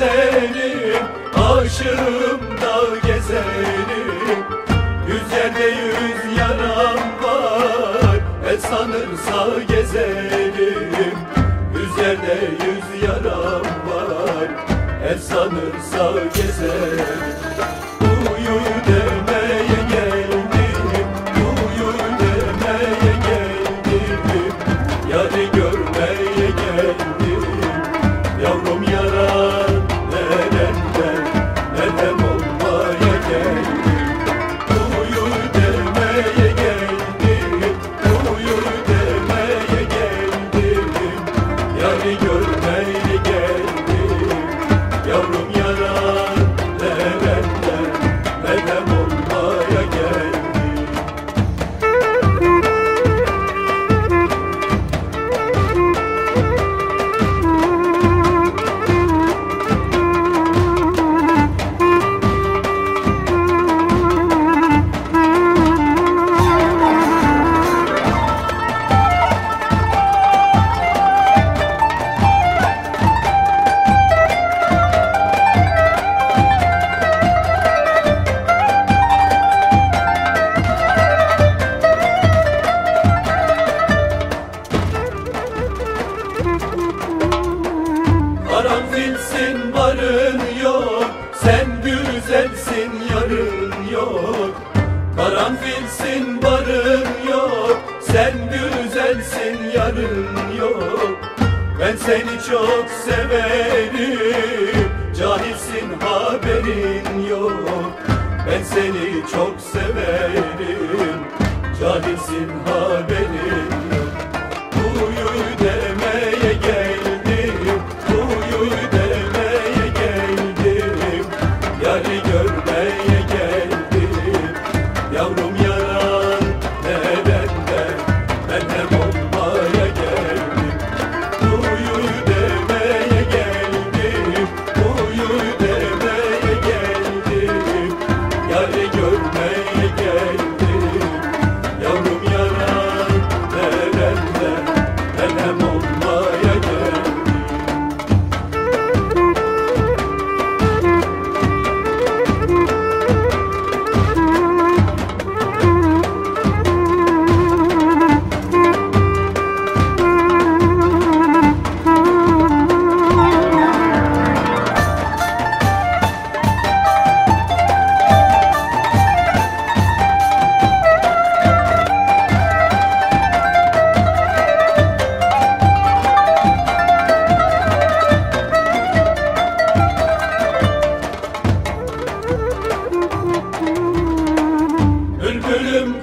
bağ gezerim Aşığım dağ gezerim Yüz yerde yüz yaram var El sanırsa gezerim Yüz yerde yüz yaram var El sanırsa gezerim Uyu demeye Karanfilsin varın yok. Sen güzelsin yarın yok. Karanfilsin varın yok. Sen güzelsin yarın yok. Ben seni çok severim. Cahilsin haberin yok. Ben seni çok severim. Cahilsin haberin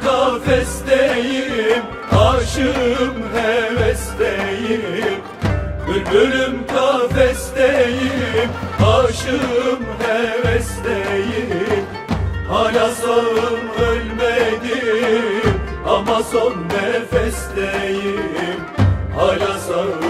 kafesteyim, aşığım hevesteyim. Bülbülüm kafesteyim, aşığım hevesteyim. Hala sağım ölmedim, ama son nefesteyim. Hala sağım